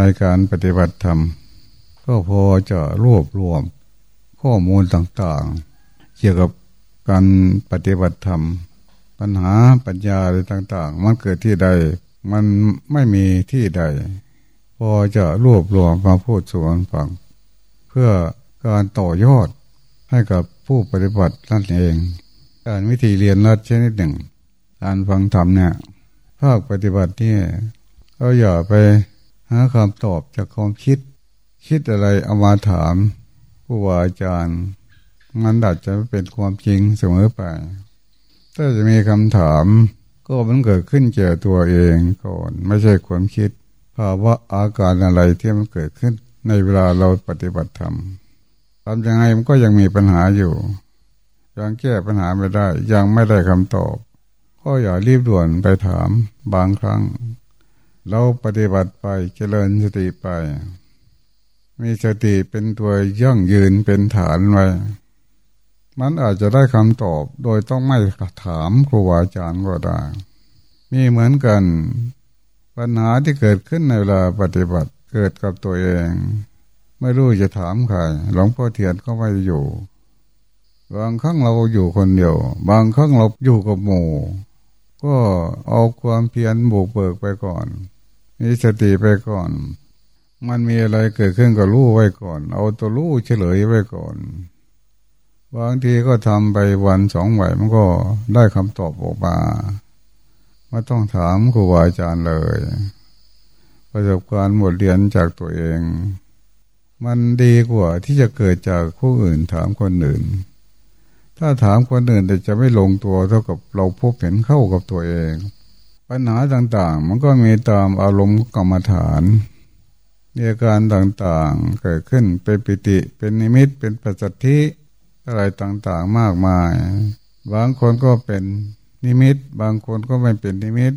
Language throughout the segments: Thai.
ในการปฏิบัติธรรม ก็พอจะรวบรวมข้อมูลต่างๆ เกี่ยวกับการปฏิบัติธรรม ปัญหาปัญญาอะไรต่าง ๆ มันเกิดที่ใด มันไม่มีที่ใด พอจะรวบรวมมาพูดสู่กันฟัง เพื่อการต่อยอดให้กับผู้ปฏิบัตินั่นเอง การวิธีเรียนรัดชนิดหนึ่ง การฟังธรรมเนี่ยภาคปฏิบัติเนี่ยก็อย่าไป หาคำตอบจากความคิด คิดอะไรเอามาถามผู้ว่าอาจารย์มันอาจจะไม่เป็นความจริงเสมอไป ถ้าจะมีคำถาม ก็มันเกิดขึ้นเจอตัวเองก่อน ไม่ใช่ความคิด ภาวะอาการอะไรที่มันเกิดขึ้น ในเวลาเราปฏิบัติธรรมทำยังไงมันก็ยังมีปัญหาอยู่ยังแก้ปัญหาไม่ได้ ยังไม่ได้คำตอบ ก็อย่ารีบด่วนไปถามบางครั้ง เราปฏิบัติไปเจริญสติไป มีสติเป็นตัวยั่งยืนเป็นฐานไว้ มันอาจจะได้คำตอบโดยต้องไม่ถามครูบาอาจารย์ก็ได้มีเหมือนกัน ปัญหาที่เกิดขึ้นในเวลาปฏิบัติเกิดกับตัวเอง ไม่รู้จะถามใครหลวงพ่อเทียนก็ไม่อยู่ บางครั้งเราอยู่คนเดียว บางครั้งเราอยู่กับหมู่ ก็เอาความเพียรบุกเบิกไปก่อน มีสติไปก่อน มันมีอะไรเกิดขึ้นก็รู้ไว้ก่อน เอาตัวรู้เฉลยไว้ก่อน บางทีก็ทำไปวันสองวันมันก็ได้คำตอบออกมาไม่ต้องถามครูบาอาจารย์เลย ประสบการณ์หมดเรียนจากตัวเอง มันดีกว่าที่จะเกิดจากผู้อื่นถามคนอื่น ถ้าถามคนอื่นแต่จะไม่ลงตัวเท่ากับเราพบเห็นเข้ากับตัวเอง ปัญหาต่างๆ มันก็มีตามอารมณ์กรรมฐานอาการต่างๆ เกิดขึ้นเป็นปิติ เป็นนิมิตเป็นปัจจัติอะไรต่างๆมากมาย บางคนก็เป็นนิมิต บางคนก็ไม่เป็นนิมิต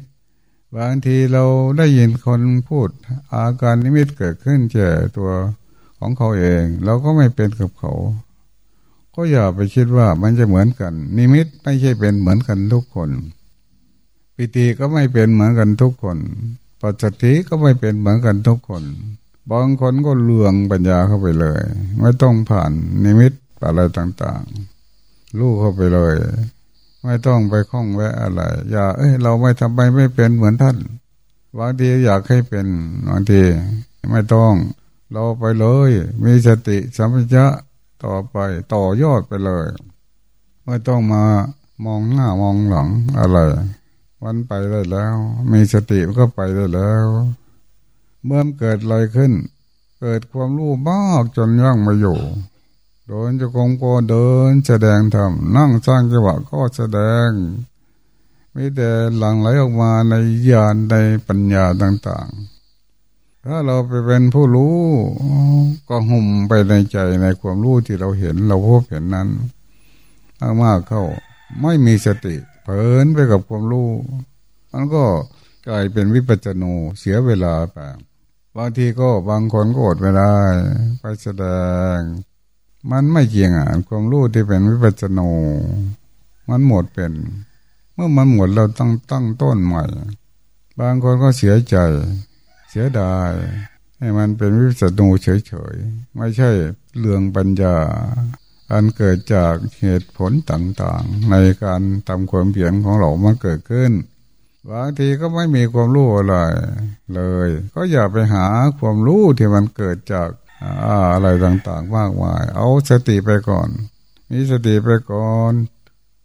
บางทีเราได้ยินคนพูด อาการนิมิตเกิดขึ้นเจอตัวของเขาเอง เราก็ไม่เป็นกับเขา ก็อย่าไปคิดว่ามันจะเหมือนกัน นิมิตไม่ใช่เป็นเหมือนกันทุกคน ปิติก็ไม่เป็นเหมือนกันทุกคนปัสสัทธิก็ไม่เป็นเหมือนกันทุกคนบางคนก็เลืองปัญญาเข้าไปเลย ไม่ต้องผ่านนิมิตอะไรต่างๆลูกเข้าไปเลย ไม่ต้องไปคล้องแวะอะไร อย่า เอ้ย เราไม่ทำไปไม่เป็นเหมือนท่านบางทีอยากให้เป็นบางทีไม่ต้อง เราไปเลย มีสติสัมปชัญญะ ต่อไปต่อยอดไปเลยไม่ต้องมามองหน้ามองหลังอะไรมันไปได้แล้ว มีสติก็ไปได้แล้ว เมื่อเกิดอะไรขึ้น เกิดความรู้มากจนย่างมาอยู่เดินจะกงก็เดินแสดงธรรมนั่งสร้างจังหวะก็แสดงไม่แต่หลังไหลออกมาในญาณในปัญญาต่าง ๆ ถ้าเราไปเป็นผู้รู้ก็หุ่มไปในใจในความรู้ที่เราเห็นเราพบเห็นนั้นมากเข้าไม่มีสติ เผินไปกับความรู้มันก็กลายเป็นวิปัจจโนเสียเวลาไปบางทีก็บางคนก็อดไม่ได้ไปแสดง มันไม่เกี่ยงอะความรู้ที่เป็นวิปัสสนูมันหมดเป็น เมื่อมันหมดเราต้องตั้งต้นใหม่ บางคนก็เสียใจ เสียดายให้มันเป็นวิปัสสนูเฉยๆ ไม่ใช่เรื่องปัญญา อันเกิดจากเหตุผลต่างๆ ในการทำความเปลี่ยนของเรามันเกิดขึ้นบางทีก็ไม่มีความรู้อะไรเลย ก็อย่าไปหาความรู้ที่มันเกิดจากอะไรต่างๆมากมาย เอาสติไปก่อน มีสติไปก่อน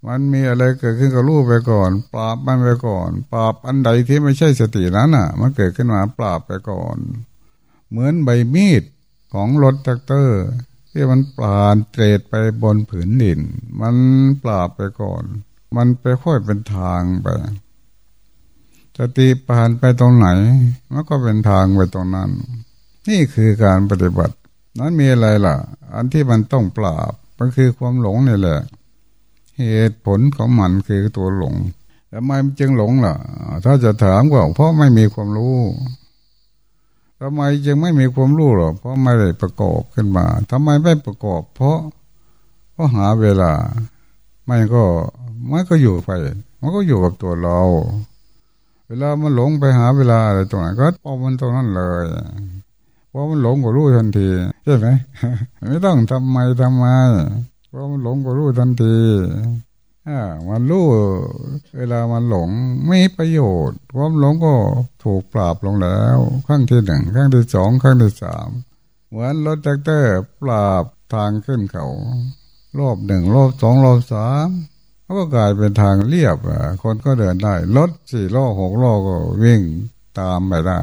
มันมีอะไรเกิดขึ้นก็รู้ไปก่อน ปราบมันไปก่อน ปราบอันใดที่ไม่ใช่สตินั้นอะ มันเกิดขึ้นมาปราบไปก่อน เหมือนใบมีดของรถแทรกเตอร์ ที่มันปราดเตรดไปบนผืนดิน มันปราบไปก่อน มันไปค่อยเป็นทางไปสติผ่านไปตรงไหน มันก็เป็นทางไปตรงนั้น นี่คือการปฏิบัติ นั้นมีอะไรล่ะ อันที่มันต้องปราบ มันคือความหลงนี่แหละ เหตุผลของมันคือตัวหลงทำไมจึงหลงล่ะ ถ้าจะถามก็เพราะไม่มีความรู้ทำไมจึงไม่มีความรู้หรอเพราะไม่ได้ประกอบขึ้นมาทำไมไม่ประกอบ เพราะเพราะหาเวลา ไม่ก็มันก็อยู่ไป มันก็อยู่กับตัวเรา เวลามันหลงไปหาเวลาอะไรตรงไหนก็เอมันตรงนั้นเลยเพราะมันหลงก็รู้ทันทีใช่ไหมไม่ต้องทำไมทำไม พรามันหลงก็รู้ทันทีอ่ามันรู้เวลามันหลงไม่ประโยชน์ ความหลงก็ถูกปราบลงแล้วครั้งที่หนึ่งครั้งที่สองครั้งที่สามเหมือนรถแทรกเตอร์ปราบทางขึ้นเขา รอบหนึ่งรอบสองรอบสามก็กลายเป็นทางเรียบคนก็เดินได้รถสี่ล้อหกล้อก็วิ่งตามไปได้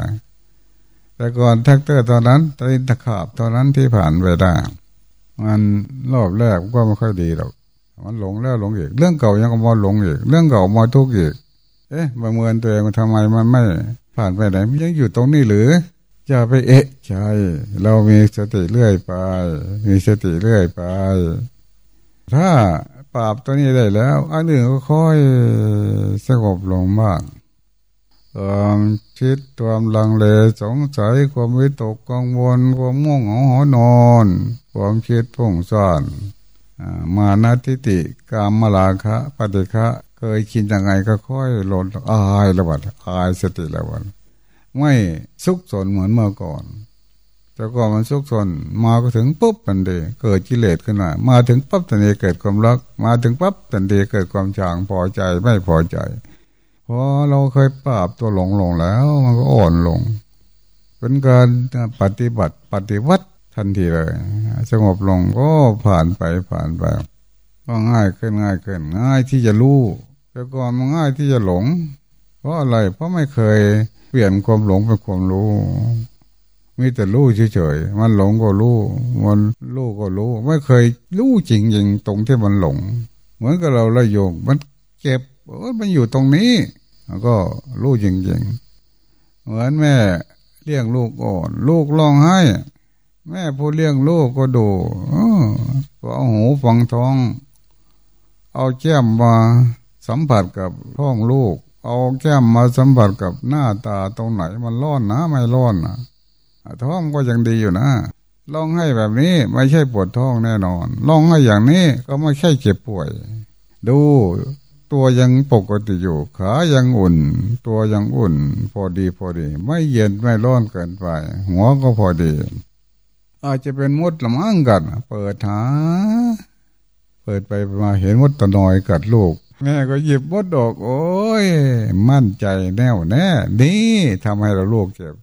แต่ก่อนแทรกเตอร์ตอนนั้นตีนตะขาบตอนนั้นที่ผ่านไปได้ มันรอบแรกก็ไม่ค่อยดีหรอกมันหลงแล้วหลงอีก เรื่องเก่ายังก็มาหลงอีก เรื่องเก่ามาทุกข์อีก เอ๊ะประเมินตัวเองทำไมมันไม่ผ่านไปไหนมันยังอยู่ตรงนี้หรืออย่าไปเอะใจเรามีสติเรื่อยไป มีสติเรื่อยไป ถ้าปราบตัวนี้ได้แล้ว อันอื่นก็ค่อยสงบลงมาก ความคิดความลังเลสงสัยความวิตกกังวลความง่วงเหงาหอนอน ความคิดพุ่งซ่านมานาทิติกามมาลาคะปฏิฆะเคยคิดยังไงก็ค่อยหล่นอายระบัดอายสติระบัดไม่สุขสนเหมือนเมื่อก่อน แต่ก่อนมันสุขสนมาก็ถึงปุ๊บทันทีเกิดกิเลสขึ้นมามาถึงปั๊บทันทีเกิดความรัก มาถึงปั๊บทันทีเกิดความจางพอใจไม่พอใจ พอเราเคยปราบตัวหลงลงแล้ว มันก็อ่อนลง เป็นการปฏิบัติปฏิวัติทันทีเลย สงบลงก็ผ่านไปผ่านไปก็ง่ายขึ้นง่ายขึ้นง่ายที่จะรู้แต่ก่อนมันง่ายที่จะหลง เพราะอะไรเพราะไม่เคยเปลี่ยนความหลงเป็นความรู้มีแต่รู้เฉยๆ มันหลงก็รู้ มันรู้ก็รู้ ไม่เคยรู้จริงๆ ตรงที่มันหลง เหมือนกับเราละโยง มันเก็บ โอ้มันอยู่ตรงนี้แล้วก็รู้จริงๆเหมือนแม่เลี้ยงลูกอ่อน ลูกร้องไห้ แม่ผู้เลี้ยงลูกก็ดูก็เอาหูฟังท้อง เอาแก้มมาสัมผัสกับท้องลูก เอาแก้มมาสัมผัสกับหน้าตาตรงไหนมันร้อนนะไม่ร้อนนะท้องก็ยังดีอยู่นะร้องให้แบบนี้ไม่ใช่ปวดท้องแน่นอนร้องให้อย่างนี้ก็ไม่ใช่เจ็บป่วย ดู ตัวยังปกติอยู่ ขายังอุ่น ตัวยังอุ่น พอดีพอดี ไม่เย็นไม่ร้อนเกินไปหัวก็พอดี อาจจะเป็นมดละมั่งกันเปิดหา เปิดไปมาเห็นมดตะนอยกัดลูกแม่ก็หยิบมดดอก โอ้ย มั่นใจแน่วแน่นี่ทำให้เราลูกเจ็บ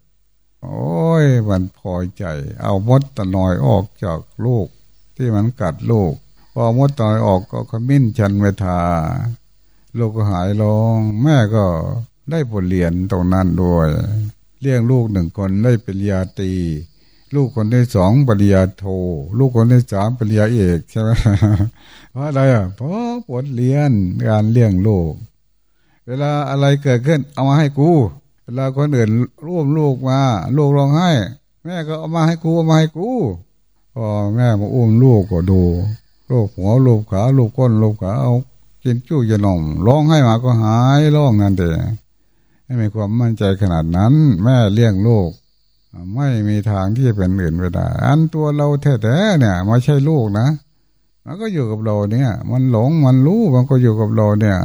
โอ้ย มันพอใจ เอามดตะนอยออกจากลูก ที่มันกัดลูกพอมดตะนอยออกก็ขมิ้นชันเวทา ลูกก็หายลง แม่ก็ได้บทเรียนตรงนั้นด้วยเลี้ยงลูกหนึ่งคนได้เป็นยาตีลูกคนที่สองปริญญาโท ลูกคนที่สามปริญญาเอกใช่ไหมเพราะอะไรอะเพราะบทเรียนการเลี้ยงลูก เวลาอะไรเกิดขึ้น เอามาให้กู เวลาคนอื่นร่วมลูกมา ลูกร้องไห้ แม่ก็เอามาให้กูเอามาให้กูพอแม่มาอุ้มลูกก็ดูลูกหัวลูกขาลูกก้นลูกขาเอา กินจู้ยนมร้องให้มาก็หายร้องนั่นเองไม่มีความมั่นใจขนาดนั้น แม่เลี้ยงลูกไม่มีทางที่จะเป็นอื่นไปได้อันตัวเราแท้ๆเนี่ยไม่ใช่ลูกนะ มันก็อยู่กับเราเนี่ย มันหลงมันรู้มันก็อยู่กับเราเนี่ย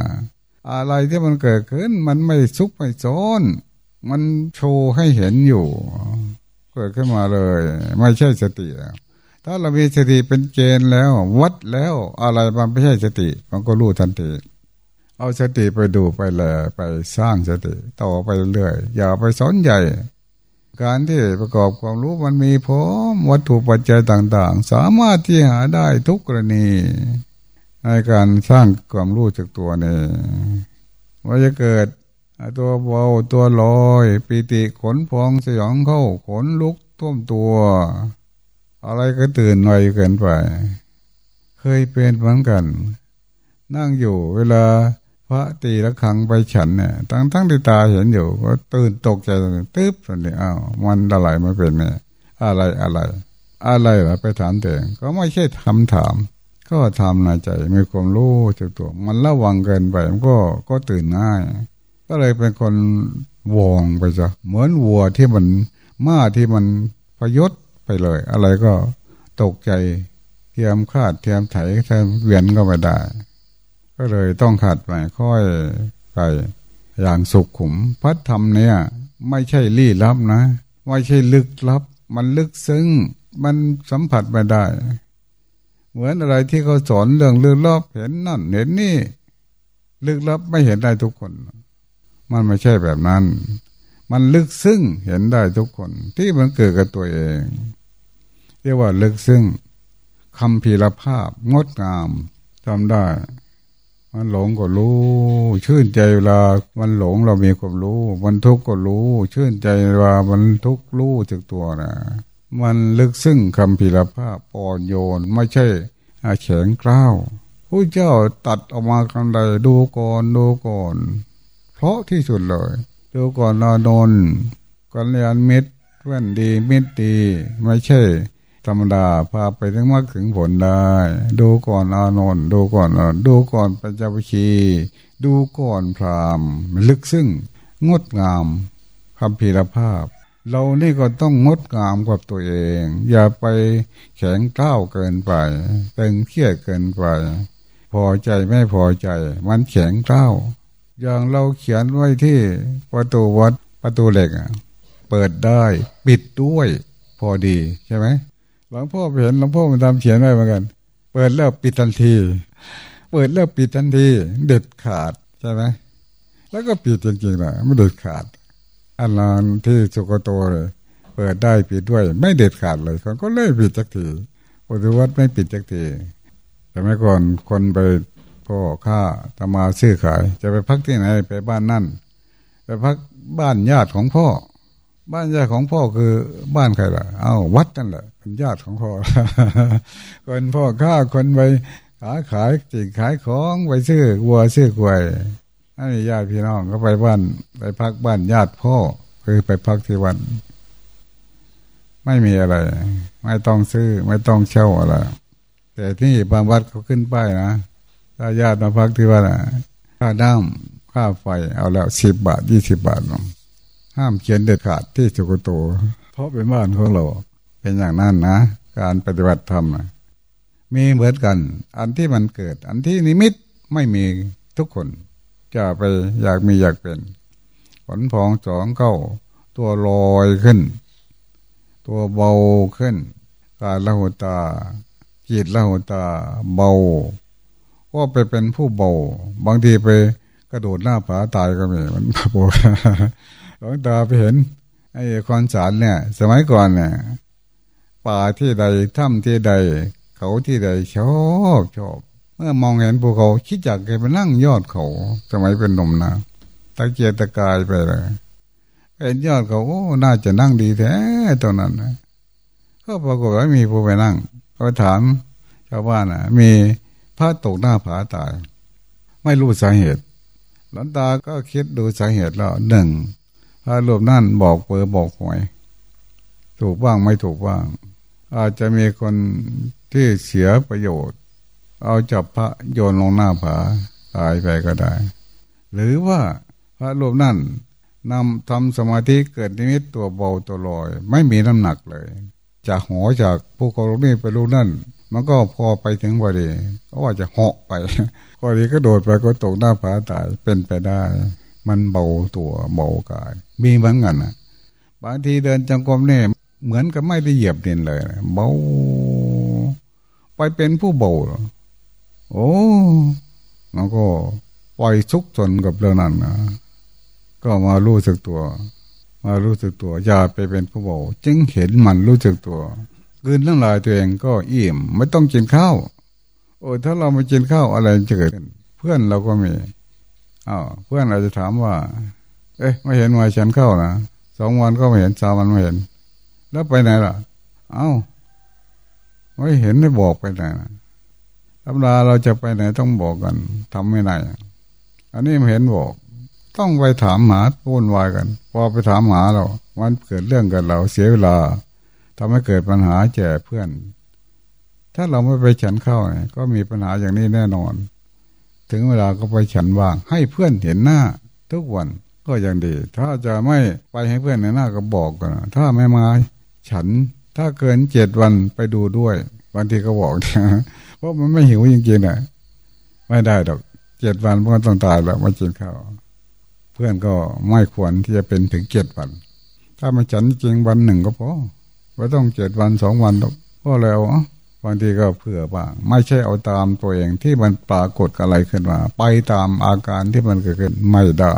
อะไรที่มันเกิดขึ้น มันไม่ซุกไม่ซ้อนมันโชว์ให้เห็นอยู่ เกิดขึ้นมาเลย ไม่ใช่สติ ถ้าเรามีสติเป็นเกณฑ์แล้ว วัดแล้วอะไรมันไม่ใช่สติ มันก็รู้ทันทีเอาสติไปดูไปแลไปสร้างสติต่อไปเรื่อยอย่าไปสอนใหญ่การที่ประกอบความรู้มันมีพร้อมวัตถุปัจจัยต่าง ๆ สามารถที่หาได้ทุกกรณีในการสร้างความรู้จากตัวนี้ว่าจะเกิดตัวเบาตัวลอย ปีติขนพองสยองเข้าขนลุกท่วมตัว อะไรก็ตื่นหน่อยเกินไป เคยเป็นเหมือนกัน นั่งอยู่เวลาพระตีละครังไปฉันเนี่ยทั้งทั้งที่ตาเห็นอยู่ ก็ตื่นตกใจตึ๊บสันนี้อ้าวมันอะไรม่เป็นเนี่ยอะไรอะไร อะไรเหรอไปถามแต่ก็ไม่ใช่คำถาม ก็ทำในใจมีความรู้จากตัว มันระวังเกินไปมันก็ก็ตื่นง่าย ก็เลยเป็นคนวองไปจ้ะเหมือนวัวที่มันม้าที่มันพยศ ไปเลย อะไรก็ตกใจเทียมคาดเทียมไถเทียมเวียนก็ไม่ได้ ก็เลยต้องขัดไปค่อยไปอย่างสุขขุมพระธรรมเนี่ย ไม่ใช่ลี้ลับนะไม่ใช่ลึกลับ มันลึกซึ้งมันสัมผัสไม่ได้ เหมือนอะไรที่เขาสอนเรื่องลึกลับเห็นนั่นเห็นนี่ ลึกลับไม่เห็นได้ทุกคน มันไม่ใช่แบบนั้น มันลึกซึ้งเห็นได้ทุกคน ที่มันเกิดกับตัวเอง เรียกว่าลึกซึ้งคำพีรภาพงดงามทำได้ มันหลงก็รู้ ชื่นใจเวลามันหลงเรามีความรู้ มันทุกข์ก็รู้ ชื่นใจเวลามันทุกข์รู้จากตัวนะมันลึกซึ้งคำพีรภาพปอนโยนไม่ใช่แข็งกล้าวผู้เจ้าตัดออกมากันใดดูก่อนดูก่อน เพราะที่สุดเลย ดูก่อนนอนนกันเรียนมิตรเพื่อนดีมิตรดี ไม่ใช่ ธรรมดาพาไปถึงมรรคถึงผลได้ ดูก่อนอานนท์ดูก่อนอดูก่อนปัญจวิชีดูก่อนพรามลึกซึ้งงดงามคำพีรภาพ เรานี่ก็ต้องงดงามกับตัวเอง อย่าไปแข็งก้าวเกินไปตึงเครียดเกินไป พอใจไม่พอใจ มันแข็งก้าวอย่างเราเขียนไว้ที่ประตูวัดประตูเหล็กเปิดได้ ปิดด้วย พอดีใช่ไหม หลวงพ่อไปเห็นหลวงพ่อมันทำเขียนไว้เหมือนกัน เปิดแล้วปิดทันที เปิดแล้วปิดทันที เด็ดขาดใช่ไหมแล้วก็ปิดจริงๆนะไม่เด็ดขาดอันนั้นที่สุกโตเลย เปิดได้ปิดด้วย ไม่เด็ดขาดเลยคนก็เลยปิดจักทีปฏิวัติไม่ปิดจักทีแต่ไม่ก่อนคนไปพ่อข้าตมาซื้อขาย จะไปพักที่ไหนไปบ้านนั่นไปพักบ้านญาติของพ่อ บ้านญาติของพ่อคือบ้านใครล่ะ เอ้าวัดนั่นแหละ เป็นญาติของพ่อคนพ่อข้าคนไปขาขายจิงขายของไปซื้อวัวซื้อกล้วยอันนี้ญาติพี่น้องก็ไปบ้านไปพักบ้านญาติพ่อคือไปพักที่วัน ไม่มีอะไร ไม่ต้องซื้อ ไม่ต้องเช่าอะไรแต่ที่บางวัดเขาขึ้นป้ายนะถ้าญาติมาพักที่วัดค่าน้ำค่าไฟเอาแล้วสิบบาทยี่สิบบาทห้ามเขียนเด็ดขาดที่สุกโต เพราะเป็นบ้านของเรา เป็นอย่างนั้นนะ การปฏิบัติธรรมนะมีเหมือนกัน อันที่มันเกิด อันที่นิมิตไม่มีทุกคน จะไปอยากมีอยากเป็นขนพองสองเข้า ตัวลอยขึ้น ตัวเบาขึ้น การละหุตา จิตละหุตา เบา ก็ไปเป็นผู้เบา บางทีไปกระโดดหน้าผาตายก็มีมันโบหลวงตาไปเห็นไอ้คอนสารเนี่ย สมัยก่อนเนี่ย ป่าที่ใดถ้ำที่ใด เขาที่ใดชอบชอบ เมื่อมองเห็นภูเขาคิดอยากไปนั่งยอดเขา สมัยเป็นหนุ่มนะตะเกียรตะกายไปเลยเห็นยอดเขาโอ้น่าจะนั่งดีแท้ตอนนั้นนะก็ปรากฏว่ามีผู้ไปนั่งก็ถามชาวบ้านอะ มีพระตกหน้าผาตาย ไม่รู้สาเหตุ หลวงตาก็คิดดูสาเหตุแล้วหนึ่งถ้ารูปนั่นบอกเปอร์บอกหวย ถูกบ้างไม่ถูกบ้าง อาจจะมีคนที่เสียประโยชน์ เอาจับพระโยนลงหน้าผาตายไปก็ได้ หรือว่าพระรูปนั่นนำทำสมาธิเกิดนิมิตตัวเบาตัวลอย ไม่มีน้ำหนักเลย จากหอจากผู้กรณีไปรูปนั่น มันก็พอไปถึงพอดีก็ว่าจะเหาะไปพอดีก็โดดไปก็ตกหน้าผาตายเป็นไปได้ มันเบาตัวเบากาย มีเหมือนกันนะบางทีเดินจังกรมเนี่ย เหมือนกับไม่ได้เหยียบดินเลยเบาไปเป็นผู้เบาโอ้แล้วก็ปล่อยทุกจนกับเรื่องนั้นนะก็มารู้สึกตัว มารู้สึกตัว อย่าไปเป็นผู้เบาจึงเห็นมันรู้สึกตัวกินเรื่องลายตัวเองก็อิ่มไม่ต้องกินข้าวโอ้ถ้าเราไม่กินข้าวอะไรจะเกิดเพื่อนเราก็มีอ้าวเพื่อนอาจจะถามว่า เอ๊ะ ไม่เห็นมาฉันข้าวนะสองวันก็ไม่เห็นสามวันไม่เห็น แล้วไปไหนล่ะ เอา้าไม่เห็นไม่บอกไปไหนธรรมดาเราจะไปไหนต้องบอกกันทำไม่ได้ อันนี้ไม่เห็นบอก ต้องไปถามหาวุ่นวายกัน พอไปถามหาเรา มันเกิดเรื่องกันเราเสียเวลาทำให้เกิดปัญหาแก่เพื่อน ถ้าเราไม่ไปฉันเข้าก็มีปัญหาอย่างนี้แน่นอน ถึงเวลาก็ไปฉันว่าง ให้เพื่อนเห็นหน้า ทุกวันก็ยังดี ถ้าจะไม่ไปให้เพื่อนในหน้าก็บอกกัน ถ้าไม่มา ฉันถ้าเกินเจ็ดวันไปดูด้วยบางทีก็บอกเพราะมันไม่หิวจริงๆนะไม่ได้ดอกเจ็ดวันมันต้องตายแล้วมากินข้าวเพื่อนก็ไม่ควรที่จะเป็นถึงเจ็ดวัน ถ้ามาฉันจริงวันหนึ่งก็พอไม่ต้องเจ็ดวันสองวันก็แล้วบางทีก็เผื่อบ้างไม่ใช่เอาตามตัวเองที่มันปรากฏอะไรขึ้นมา ไปตามอาการที่มันเกิดขึ้นไม่ได้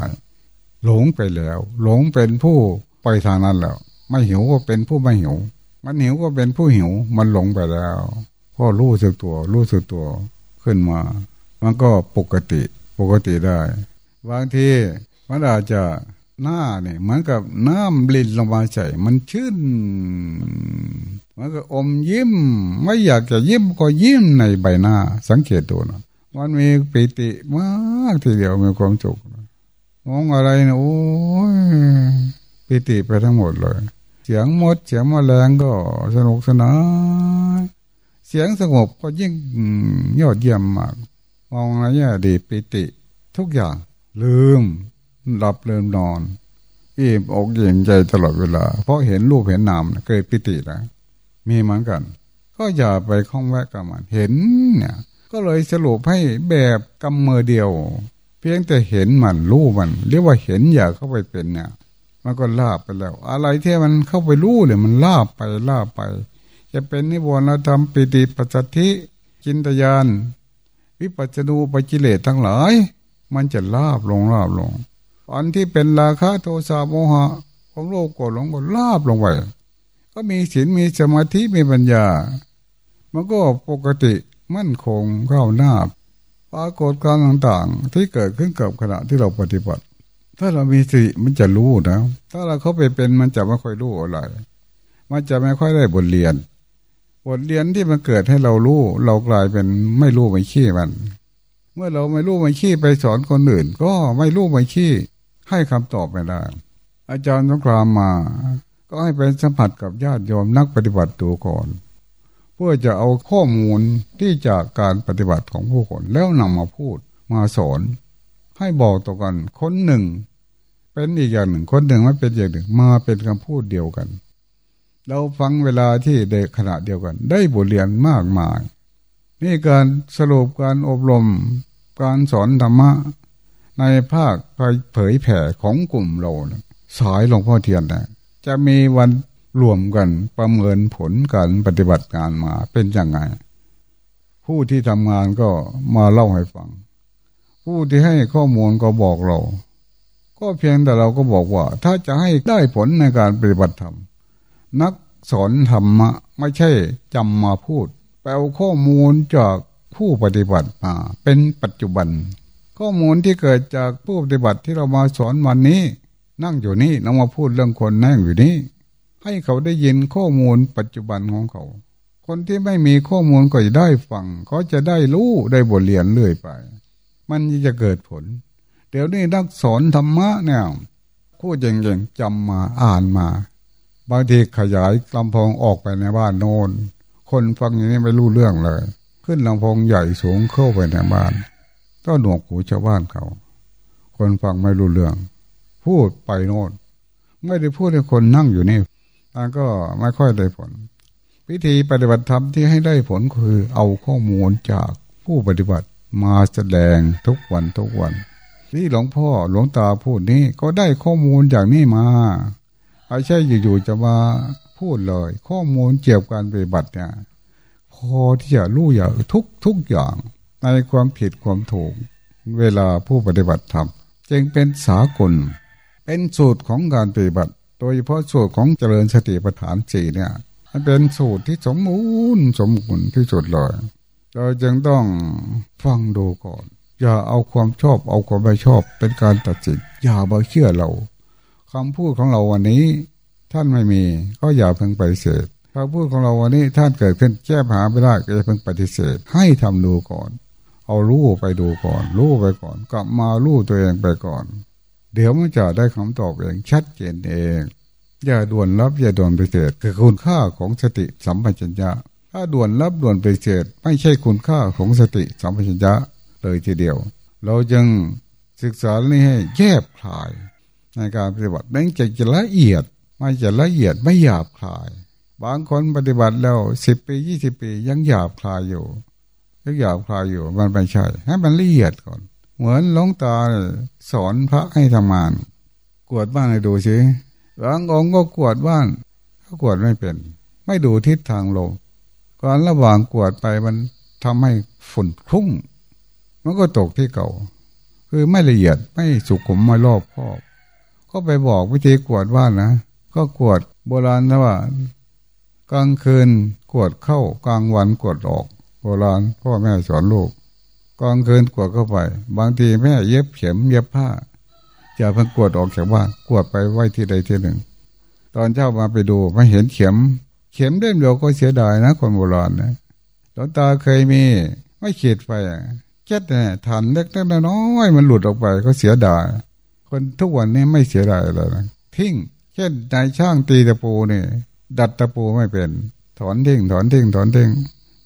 หลงไปแล้ว หลงเป็นผู้ไปทางนั้นแล้ว ไม่หิวก็เป็นผู้ไม่หิว มันหิวก็เป็นผู้หิว มันหลงไปแล้วก็รู้สึกตัว รู้สึกตัวขึ้นมา มันก็ปกติปกติได้ บางทีมันอาจจะหน้าเนี่ยเหมือนกับน้ำลินลงมาใส่มันชื่นมันก็อมยิ้ม ไม่อยากจะยิ้มก็ยิ้มในใบหน้า สังเกตดูนะมันมีปิติมากทีเดียวมีความสุขมองอะไรนะโอ้ยปิติไปทั้งหมดเลย เสียงมด เสียงมแมลงก็สนุกสนานเสียงสงบก็ยิ่งยอดเยี่ยมมากมองอะไรเนี่ยดีปิติ ทุกอย่าง ลืมหลับลืมนอนอิ่มอกอิ่มใจตลอดเวลา เพราะเห็นรูปเห็นนามเกิดปิตินะมีเหมือนกัน ก็อย่าไปคล้องแวะกับมัน เห็นเนี่ย ก็เลยสรุปให้แบบกำมือเดียว เพียงแต่เห็นมันรู้มัน เรียกว่าเห็นอย่าเข้าไปเป็นเนี่ย มันก็ลาบไปแล้ว อะไรที่มันเข้าไปรู้เนี่ยมันลาบไปลาบไป จะเป็นนิวรณธรรมปิติปัจจทิจินตยาน วิปัจจนูปจิเลตทั้งหลาย มันจะลาบลงลาบลง อันที่เป็นราคะโทสะโมหะของโลกโกรธหลงก็ลาบลงไปก็มีศีลมีสมาธิมีปัญญา มันก็ปกติมั่นคงเข้าหน้าปรากฏการต่างๆ ที่เกิดขึ้นกับขณะที่เราปฏิบัติ ถ้าเรามีสติมันจะรู้นะ ถ้าเราเข้าไปเป็นมันจะไม่ค่อยรู้อะไร มันจะไม่ค่อยได้บทเรียน บทเรียนที่มันเกิดให้เรารู้ เรากลายเป็นไม่รู้ไม่ขี้มัน เมื่อเราไม่รู้ไม่ขี้ไปสอนคนอื่น ก็ไม่รู้ไม่ขี้ให้คำตอบไม่ได้ อาจารย์สงครามมา ก็ให้ไปสัมผัสกับญาติโยมนักปฏิบัติตัวก่อนเพื่อจะเอาข้อมูลที่จากการปฏิบัติของผู้คนแล้วนำมาพูดมาสอน ให้บอกต่อกันคนหนึ่ง เป็นอีกอย่างหนึ่งคนหนึ่งไม่เป็นอย่างหนึ่ง มาเป็นคำพูดเดียวกัน เราฟังเวลาที่เด็กขณะเดียวกัน ได้บทเรียนมากมาย นี่การสรุปการอบรม การสอนธรรมะ ในภาคเผยแผ่ของกลุ่มเราสายหลวงพ่อเทียนนะจะมีวันรวมกันประเมินผลการปฏิบัติงานมาเป็นยังไง ผู้ที่ทำงานก็มาเล่าให้ฟัง ผู้ที่ให้ข้อมูลก็บอกเรา ก็เพียงแต่เราก็บอกว่า ถ้าจะให้ได้ผลในการปฏิบัติธรรม นักสอนธรรมะไม่ใช่จำมาพูดแปลข้อมูลจากผู้ปฏิบัติมาเป็นปัจจุบัน ข้อมูลที่เกิดจากผู้ปฏิบัติที่เรามาสอนวันนี้ นั่งอยู่นี่เรามาพูดเรื่องคนนั่งอยู่นี่ให้เขาได้ยินข้อมูลปัจจุบันของเขา คนที่ไม่มีข้อมูลก็จะได้ฟังเขาจะได้รู้ได้บทเรียนเรื่อยไป มันจะเกิดผล เดี๋ยวนี้นักสอนธรรมะเนี่ยพูดอย่งงจำมาอ่านมา บางทีขยายลำพองออกไปในบ้านโน้นคนฟังอย่างนี้ไม่รู้เรื่องเลย ขึ้นลำโพงใหญ่สูงเข้าไปในบ้านก็หนวกหูชาวบ้านเขา คนฟังไม่รู้เรื่อง พูดไปโน่นไม่ได้พูดให้คนนั่งอยู่นี่มันก็ไม่ค่อยได้ผล วิธีปฏิบัติธรรมที่ให้ได้ผลคือเอาข้อมูลจากผู้ปฏิบัติมาแสดงทุกวันทุกวัน ที่หลวงพ่อหลวงตาพูดนี้ก็ได้ข้อมูลจากนี้มาไม่ใช่อยู่ๆจะมาพูดเลย ข้อมูลเกี่ยวกับการปฏิบัติเนี่ยพอที่จะรู้อย่างทุกทุกอย่างในความผิดความถูก เวลาผู้ปฏิบัติทำจึงเป็นสากล เป็นสูตรของการปฏิบัติ โดยเฉพาะสูตรของเจริญสติปัฏฐานสี่เนี่ยมันเป็นสูตรที่สมบูรณ์สมบูรณ์ที่สุดเลยเราจึงต้องฟังดูก่อน อย่าเอาความชอบเอาความไม่ชอบเป็นการตัดสินอย่าไปเชื่อเราคำพูดของเราวันนี้ ท่านไม่มีก็อย่าเพิ่งปฏิเสธคำพูดของเราวันนี้ท่านเกิดขึ้นแก้ปัญหาไม่ได้ก็อย่าเพิ่งปฏิเสธ ให้ทำดูก่อน เอารู้ไปดูก่อน รู้ไปก่อน กลับมารู้ตัวเองไปก่อน เดี๋ยวมันจะได้คำตอบเองชัดเจนเอง อย่าด่วนรับอย่าด่วนปฏิเสธคือคุณค่าของสติสัมปชัญญะถ้าด่วนรับด่วนปฏิเสธไม่ใช่คุณค่าของสติสัมปชัญญะ เลยทีเดียว เราจึงศึกษาเรื่องให้แยบคลาย ในการปฏิบัติเน้นจะละเอียดมันจะละเอียดไม่หยาบคลาย บางคนปฏิบัติแล้วสิบปียี่สิบปี ยังหยาบคลายอยู่ยังหยาบคลายอยู่มันไม่ใช่ให้มันละเอียดก่อน เหมือนหลวงตาสอนพระให้ทำงาน กวดบ้านให้ดูสิบางองค์ก็กวดบ้านก็กวดไม่เป็น ไม่ดูทิศทางลมการระหว่างกวดไปมันทำให้ฝุ่นคลุ้ง มันก็ตกที่เก่า คือไม่ละเอียดไม่สุขุมไม่รอบคอบ ก็ไปบอกวิธีกวดบ้านะ ก็กวดโบราณนะว่ากลางคืนกวดเข้ากลางวันกวดออก โบราณพ่อแม่สอนลูกกลางคืนกวดเข้าไป บางทีแม่เย็บเข็มเย็บผ้าจะเพิ่งกวดออกจากบ้านกวดไปไว้ที่ใดที่หนึ่ง ตอนเช้ามาไปดูม่เห็นเข็ม เข็มเด่นเดียวก็เสียดายนะคนโบราณนะหลวงตาเคยมีไม่ขีดไฟ เจ็ดเนี่ยฐานเล็กๆน้อยมันหลุดออกไปก็เสียดาย คนทุกวันนี้ไม่เสียดายเลยนะทิ้งเช่นนายช่างตีตะปูเนี่ยดัดตะปูไม่เป็น ถอนทิ้งถอนทิ้งถอนทิ้ง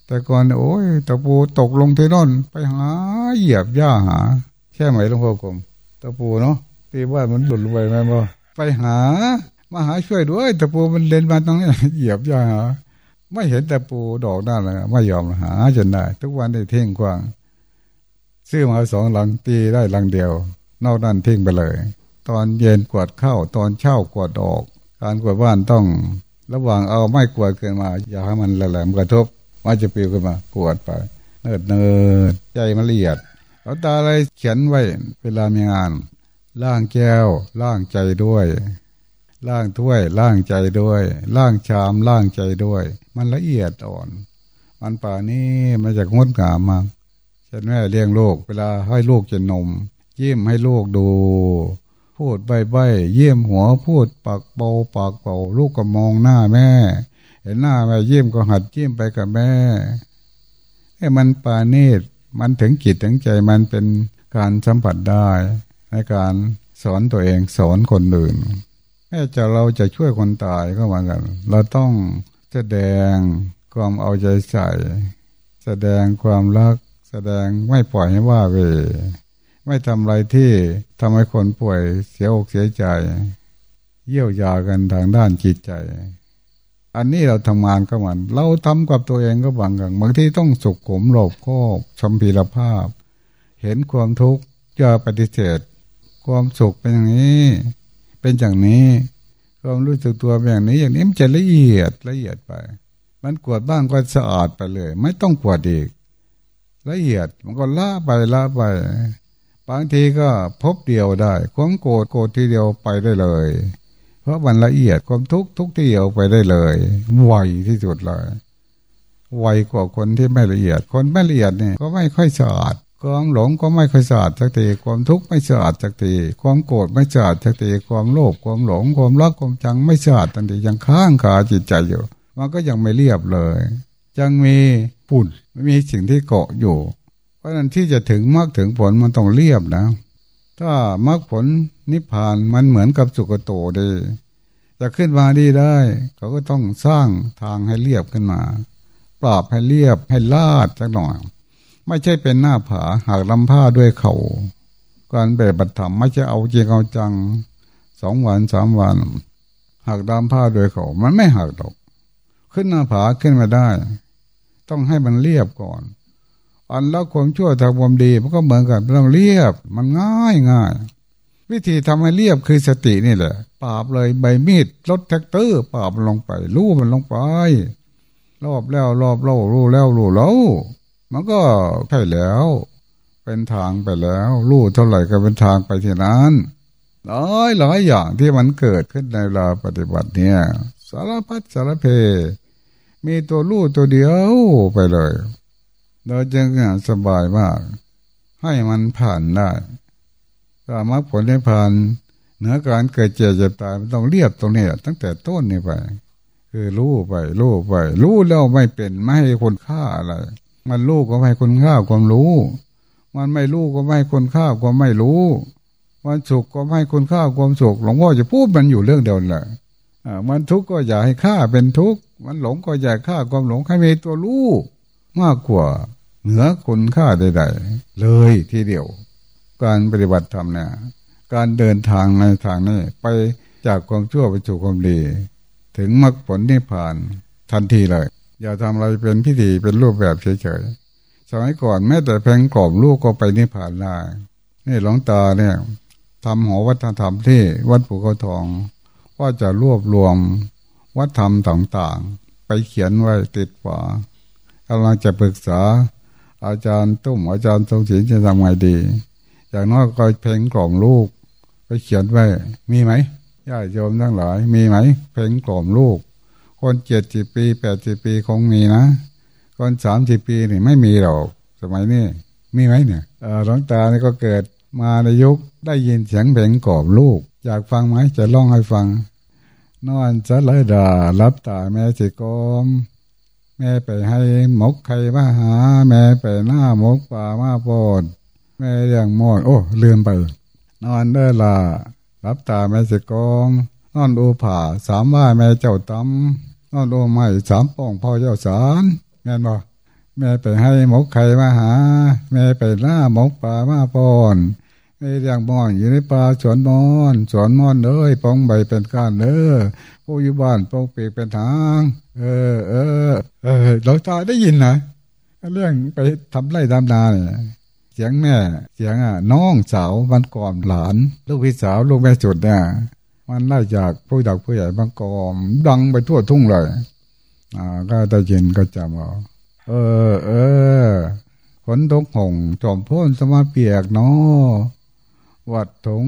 แต่ก่อนโอ้ยตะปูตกลงที่น่นไปหาเหยียบหญ้าหาแค่ไหมหลวงพ่อกรมตะปูเนาะตีว่ามันหลุดลงไปไหมบ่ไปหา มาหาช่วยด้วยตะปูมันเล่นมาตรงนี้เหยียบหญ้าหาไม่เห็นตะปูดอกด้านเลยไม่ยอมหาจนได้ ทุกวันได้เท่งกว้าง ซื้อมาสองหลังตีได้หลังเดียว นอกนั้นทิ้งไปเลย ตอนเย็นกวดเข้าตอนเช้ากวดออก การกวดบ้านต้องระหว่างเอาไม่กวดเกินมา อย่าให้มันแหลมกระทบมันจะปิวขึ้นมากวดไปเนิดเนิดใจมันละเอียดเอาตาอะไรเขียนไว้เวลามีงานล่างแก้วล่างใจด้วยล่างถ้วยล่างใจด้วยล่างชามล่างใจด้วย มันละเอียดอ่อน มันป่านี้มันจะงดงามมาก ฉันแม่เลี้ยงลูกเวลาให้ลูกจะนมยิ้มให้ลูกดู พูดใบใบเยี่ยมหัวพูดปากเบาปากเบาลูกก็มองหน้าแม่ เห็นหน้าแม่ยิ้มก็หัดเยิ้มไปกับแม่ให้มันปาเนตมันถึงจิตถึงใจมันเป็นการสัมผัสได้ ในการสอนตัวเองสอนคนอื่นแม้จะเราจะช่วยคนตายก็เหมือนกัน เราต้องแสดงความเอาใจใส่ แสดงความรัก แสดงไม่ปล่อยให้ว่าเวไม่ทำอะไรที่ทำให้คนป่วยเสียอกเสียใจ เยี่ยวยากันทางด้านจิตใจ อันนี้เราทำงานก็มือนเราทำกับตัวเองก็บางครั้งบางที่ต้องสุขขมหลบคอบชมพีรภาพ เห็นความทุกข์จะปฏิเสธ ความสุขเป็นอย่างนี้ เป็นอย่างนี้ความรู้สึกตัวเป็นอย่างนี้ อย่างนี้มันจะละเอียดละเอียดไป มันกวดบ้างก็สะอาดไปเลย ไม่ต้องกวดอีก ละเอียดมันก็ละไปละไป บางทีก็พบเดียวได้ ความโกรธโกรธทีเดียวไปได้เลย เพราะมันละเอียดความทุกข์ทุกทีเดียวไปได้เลยไวที่สุดเลยไวกว่าคนที่ไม่ละเอียด คนไม่ละเอียดเนี่ยก็ไม่ค่อยสะอาดความหลงก็ไม่ค่อยสะอาดสักทีความทุกข์ไม่สะอาดสักทีความโกรธไม่สะอาดสักทีความโลภความหลงความรักความจังไม่สะอาดทันทียังค้างคาจิตใจอยู่ มันก็ยังไม่เรียบเลย ยังมีฝุ่นมีสิ่งที่เกาะอยู่ เพราะนั้นที่จะถึงมรรคถึงผลมันต้องเรียบนะ ถ้ามรรคผลนิพพานมันเหมือนกับสุกโตดีจะขึ้นมาดีได้ เขาก็ต้องสร้างทางให้เรียบขึ้นมา ปราบให้เรียบให้ลาดสักหน่อย ไม่ใช่เป็นหน้าผาหากลำผ้าด้วยเขา การเบบัตธรรมไม่ใช่เอาจริงเอาจังสองวันสามวันหากดำผ้าด้วยเขา มันไม่หักดอก ขึ้นหน้าผาขึ้นมาได้ ต้องให้มันเรียบก่อน อันละความชั่วทำความดีมันก็เหมือนกันต้องเรียบ มันง่ายง่ายวิธีทำให้เรียบคือสตินี่แหละปราบเลยใบมีดรถแทรกเตอร์ปราบมันลงไปลู่มันลงไป รอบแล้วรอบเล่าลู่แล้วลู่แล้วมันก็ใช่แล้ว เป็นทางไปแล้วลู่เท่าไหร่ก็เป็นทางไปที่นั้นหลายหลายอย่างที่มันเกิดขึ้นในเวลาปฏิบัติเนี่ย สารพัดสารเพ มีตัวลู่ตัวเดียวไปเลย เราจะสบายมาก ให้มันผ่านได้ถ้ามรรคผลได้ผ่านเหนือการเกิดเจ็บเจ็บตายมันต้องเรียบตรงนี้ตั้งแต่ต้นนี่ไป คือรู้ไปรู้ไป รู้แล้วไม่เป็นไม่ให้คนฆ่าอะไร มันรู้ก็ไม่คนฆ่าความรู้ มันไม่รู้ก็ไม่คนฆ่าความไม่รู้มันสุขก็ไม่คนฆ่าความสุขหลวงพ่อจะพูดมันอยู่เรื่องเดียวแหละ มันทุกข์ก็อย่าให้ฆ่าเป็นทุกข์มันหลงก็อย่าฆ่าความหลงให้มีตัวรู้มากกว่าเหนือคุณค่าใดๆเลยทีเดียว การปฏิบัติธรรมเนี่ยการเดินทางในทางนี้ไปจากความชั่วไปสู่ความดี ถึงมรรคผลนิพพานทันทีเลย อย่าทำอะไรเป็นพิธีเป็นรูปแบบเฉยๆสมัยก่อนแม้แต่แพงกรอบลูกก็ไปนิพพานได้นี่หลวงตาเนี่ยทำหอวัฒนธรรมที่วัดภูเขาทอง ว่าจะรวบรวมวัฒนธรรมต่างๆ ไปเขียนไว้ติดฝากำลังจะปรึกษา อาจารย์ตุ้มอาจารย์ทรงศิลป์จะทำไงดี อย่างน้อยก็เพลงกล่อมลูก ไปเขียนไว้ มีไหมญาติโยมทั้งหลาย มีไหม เพลงกล่อมลูก คนเจ็ดสิบปีแปดสิบปีคงมีนะคนสามสิบปีนี่ไม่มีหรอกสมัยนี้มีไหมเนี่ยหลวงตานี่ก็เกิดมาในยุคได้ยินเสียงเพลงกล่อมลูก อยากฟังไหมจะร้องให้ฟัง นอนจะเลยดารับตาแม่จิกอม แม่ไปให้มกไข่มาหา แม่ไปหน้ามกป่ามาปอดแม่เลี้ยงมอดโอ้ลืมไป นอนเด้อละรับตาแม่จิกอมนอนดูผ่าสามว่าแม่เจ้าตำนอนดูไม่สามป่องพ่อเจ้าสารแม่นบ่แม่ไปให้มกไข่มาหา แม่ไปหน้ามกป่ามาปอน ม่เลี้ยงมอนอยู่ในป่าสวนมอนสวนมอนเลยปองใบเป็นก้านเด้อผู้อยู่บ้านปองเปีกเป็นทาง เออ เออ เออเราตาได้ยินนะเรื่องไปทำไร่ทำนาเนี่ยเสียงแม่ เสียงอะน้องสาวมันก่อมหลาน ลูกพี่สาวลูกแม่จุดเนี่ยมันไล่จากผู้ดักผู้ใหญ่บางกอม ดังไปทั่วทุ่งเลย อ่า ก็ได้ยินก็จำเอาเออ เออฝนตกหงจอมพ่นสมาเปียกเนาะ วัดถง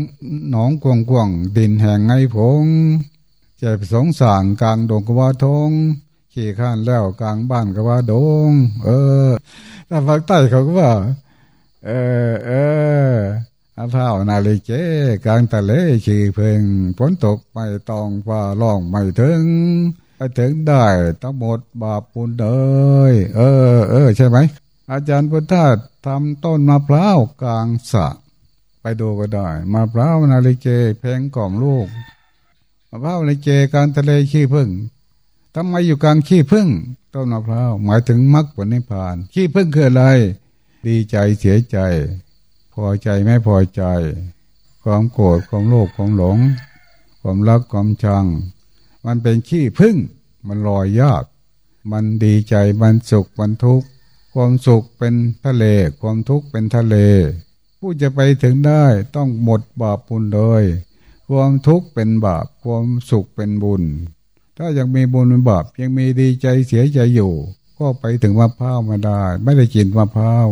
หนองกวงกวงดินแห่งไงผงใจสงสารกลางดงกว่าทงขี่ข้านแล้วกลางบ้านกว่าดง เออแต่ภาคใต้เขาก็ว่า เออเอออาเท้านาฬิเจกลางทะเลขี่เพ่งฝนตกไม่ต้องฟ้าร้องไม่ถึงไปถึงได้ทั้งหมดบาปปุญเดยเออ เออ ใช่ไหม อาจารย์พุทธาทำต้นมะพร้าวกลางสระ ไปดูก็ได้มะพร้าวนาฬิเกเพลงกล่อมลูกมะพร้าวนาฬิเกกลางทะเลขี้พึ่งทำไมอยู่กลางขี้พึ่งต้นมะพร้าวหมายถึงมรรคผลนิพพาน ขี้พึ่งคืออะไร ดีใจเสียใจ พอใจไม่พอใจ ความโกรธความโลภความหลง ความรักความชัง มันเป็นขี้พึ่ง มันลอยยาก มันดีใจมันสุขมันทุกข์ความสุขเป็นทะเล ความทุกข์เป็นทะเล ผู้จะไปถึงได้ต้องหมดบาปบุญเลย ความทุกข์เป็นบาป ความสุขเป็นบุญ ถ้ายังมีบุญเป็นบาปยังมีดีใจเสียใจอยู่ ก็ไปถึงมะพร้าวมาได้ ไม่ได้กินมะพร้าว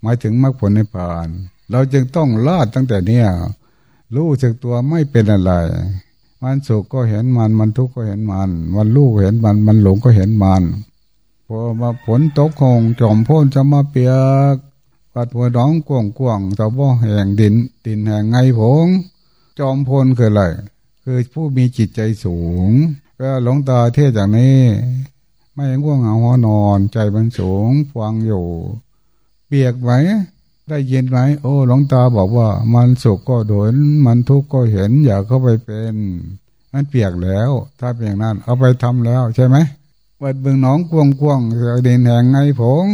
หมายถึงมรรคผลในผ่าน เราจึงต้องลาดตั้งแต่เนี้ยรู้สึกตัวไม่เป็นอะไรมันสุขก็เห็นมัน มันทุกข์ก็เห็นมัน มันลูกเห็นมัน มันหลงก็เห็นมัน พอมาฝนตกคงจอมพ่นจะมาเปียก ปัดหัวดองกวงกวงตะบ่แห่งดิน ดินแห่งไงผง จอมพลคืออะไรคือผู้มีจิตใจสูงก็หลงตาเทศอย่างนี้ ไม่ง่วงเหงาหอนอน ใจมันสูงฟังอยู่ เปียกไหมได้ยินไหมโอ้หลวงตาบอกว่า มันสุขก็โดนมันทุกข์ก็เห็น อยากเข้าไปเป็นมันเปียกแล้ว ถ้าเป็นอย่างนั้น เอาไปทำแล้วใช่ไหมวัดเบืองหนองกวงกวงเสือดินแห่งไงผง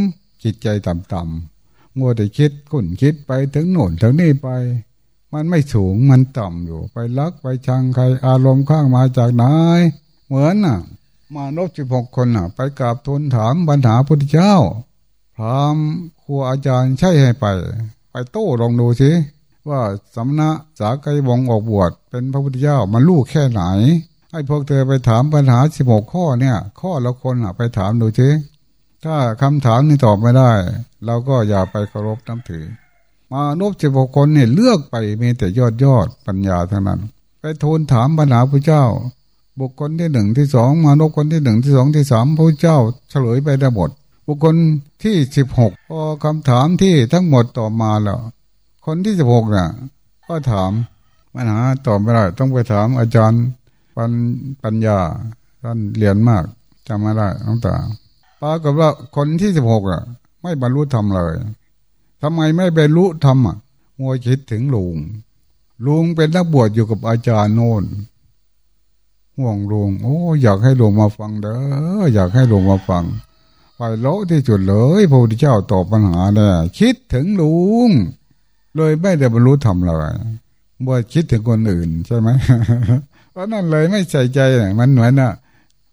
จิตใจต่ำๆ งัวแต่คิดขุ่นคิดไปถึงโน่นถึงนี่ไป มันไม่สูงมันต่ำอยู่ ไปลักไปชังใครอารมณ์ข้างมาจากไหนเหมือนน่ะ มานพสิบหกคนน่ะ ไปกราบทูลถามบรรหาพุทธเจ้าพรามครูอาจารย์ใช่ให้ไป ไปโต้ลองดูสิว่าสำนักสาไกวงออกบวชเป็นพระพุทธเจ้ามันลูกแค่ไหนให้พวกเธอไปถามปัญหาสิบหกข้อเนี่ย ข้อละคนอะ ไปถามดูสิ ถ้าคำถามนี้ตอบไม่ได้ เราก็อย่าไปเคารพน้ำถือ มานพสิบหกคนเนี่ยเลือกไปมีแต่ยอดยอดปัญญาเทั้งนั้น ไปทูลถามปัญหาพระเจ้า บุคคลที่หนึ่งที่สองมานพคนที่หนึ่งที่สองที่สามพระเจ้าเฉลยไปได้หมดบุคคลที่สิบหกพอคำถามที่ทั้งหมดตอบมาแล้วคนที่สิบหกเนี่ยก็ถามปัญหาตอบไม่ได้ต้องไปถามอาจารย์ปัญปัญญาท่านเรียนมากจำไม่ได้ตั้งแต่ ปรากฏว่าคนที่สิบหกอะ ไม่บรรลุธรรมเลยทำไมไม่บรรลุธรรมอะมัวคิดถึงลุงลุงเป็นนักบวชอยู่กับอาจารย์โน่นห่วงลุงโอ้ อยากให้ลุงมาฟังเด้ออยากให้ลุงมาฟังไปโลที่จุดเลยพระพุทธเจ้าตอบปัญหาเนี่ยคิดถึงลุงเลยไม่ได้บรรลุธรรมเลยเมื่อคิดถึงคนอื่นใช่ไหมเพราะนั่นเลยไม่ใส่ใจมันเหมือนน่ะ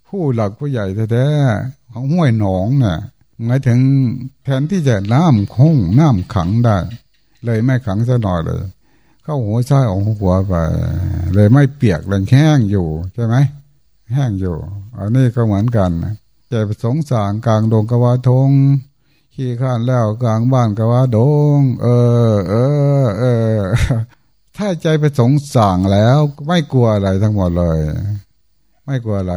ผู้หลักผู้ใหญ่แท้ๆ ของห้วยหนองเนี่ยหมายถึงแทนที่จะน้ำคงน้ำขังได้ เลยไม่ขังซะหน่อยเลย เข้าหัวซ้ายออกหัวไป เลยไม่เปียกเลยแห้งอยู่ใช่ไหมแห้งอยู่ อันนี้ก็เหมือนกันใจสงสารกลางดงกวาทงขี้ข้านแล้วกลางบ้านกวาดง เออ เออ เออ ถ้าใจไปสงสารแล้ว ไม่กลัวอะไรทั้งหมดเลย ไม่กลัวอะไร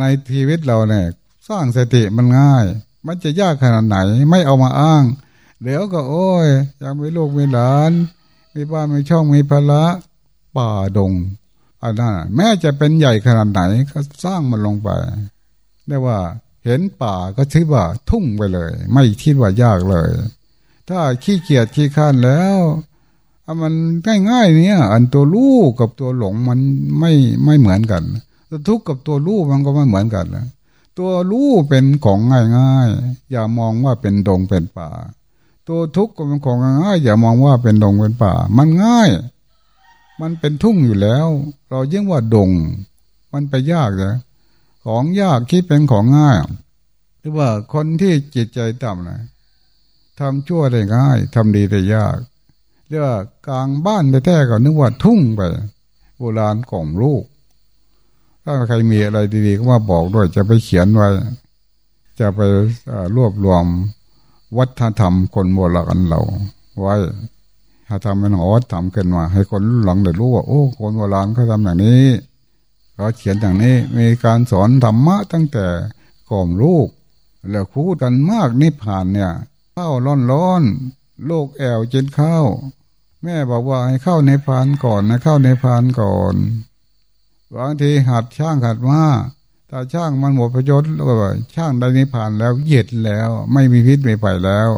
ในชีวิตเราเนี่ย สร้างสติมันง่าย มันจะยากขนาดไหนไม่เอามาอ้าง เดี๋ยวก็โอ้ยยังมีลูกมีหลาน มีบ้านมีช่องมีภาระป่าดงอันนั้นแม้จะเป็นใหญ่ขนาดไหนก็สร้างมันลงไปเรียกว่าเห็นป่าก็คิดว่าทุ่งไปเลย ไม่คิดว่ายากเลย ถ้าขี้เกียจขี้ข้านแล้วมันง่ายๆเนี่ย อันตัวลูกกับตัวหลงมันไม่ไม่เหมือนกัน ทุกข์กับตัวลูกมันก็ไม่เหมือนกันนะ ตัวลูกเป็นของง่ายๆ อย่ามองว่าเป็นดงเป็นป่า ตัวทุกข์ก็เป็นของง่ายอย่ามองว่าเป็นดงเป็นป่า มันง่าย มันเป็นทุ่งอยู่แล้ว เรายิ่งว่าดง มันไปยากเลยของยากคิดเป็นของง่ายหรือว่าคนที่จิตใจต่ำนะทำชั่วได้ง่ายทำดีได้ยากเรียกว่ากลางบ้านแท้ๆก็นึกว่าทุ่งไปโบราณกล่อมลูก ถ้าใครมีอะไรดีๆ ก็มาบอกด้วย จะไปเขียนไว้ จะไปรวบรวมวัฒนธรรมคนโบราณเรา ไว้ถ้าทำเป็นหอทำขึ้นมา ให้คนรุ่นหลังได้รู้ว่าโอ้ คนโบราณเขาทำอย่างนี้เขาเขียนอย่างนี้ มีการสอนธรรมะตั้งแต่ก่อมลูก แล้วคู่กันมากนิพพานเนี่ยข้าวร้อนร้อนโลกแอวจินข้าว แม่บอกว่าให้เข้าในพานก่อนนะเข้าในพานก่อน บางทีหัดช่างหัดว่าถ้าช่างมันหมดประโยชน์ก็ช่างได้นิพานแล้วเย็ดแล้ว ไม่มีพิษไม่ไปแล้ว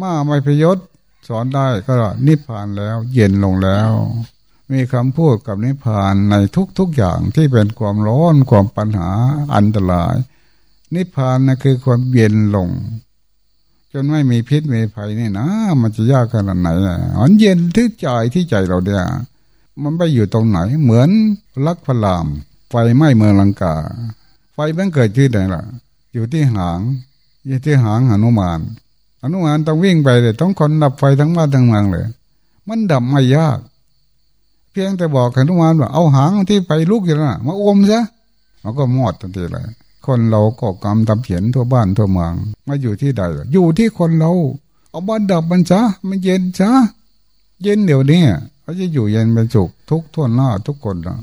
มาไม่ประโยชน์สอนได้ก็นิพานแล้ว เย็นลงแล้ว มีคำพูดกับนิพานในทุกๆอย่างที่เป็นความร้อนความปัญหาอันตราย นิพานนะคือความเย็นลง จนไม่มีพิษไมีภัยนี่นะ มันจะยากขนาดไหนอะมันเย็นที่ใจที่ใจเราเนี่ย มันไปอยู่ตรงไหน เหมือนลักพลาม ไฟไหม้เมืองลังกา ไฟมันเกิดที่ไหนล่ะ อยู่ที่หางอยู่ที่หางหนุมานอนุมานต้องวิ่งไปเลยต้องคนดับไฟทั้งบ้านทั้งเมืองเลย มันดับไม่ยาก เพียงแต่บอกอนุมานว่าเอาหางที่ไปลุกอยู่นั้นมาอมซะมันก็มอดทันทีเลยคนเราก็กรรมทำเขียนทั่วบ้านทั่วเมืองมาอยู่ที่ใด อยู่ที่คนเรา เอาบ้านดับมันซะมันเย็นซะเย็นเดี๋ยวนี้ เขาจะอยู่เย็นเป็นสุขทุกทั่วหน้าทุกคนนะ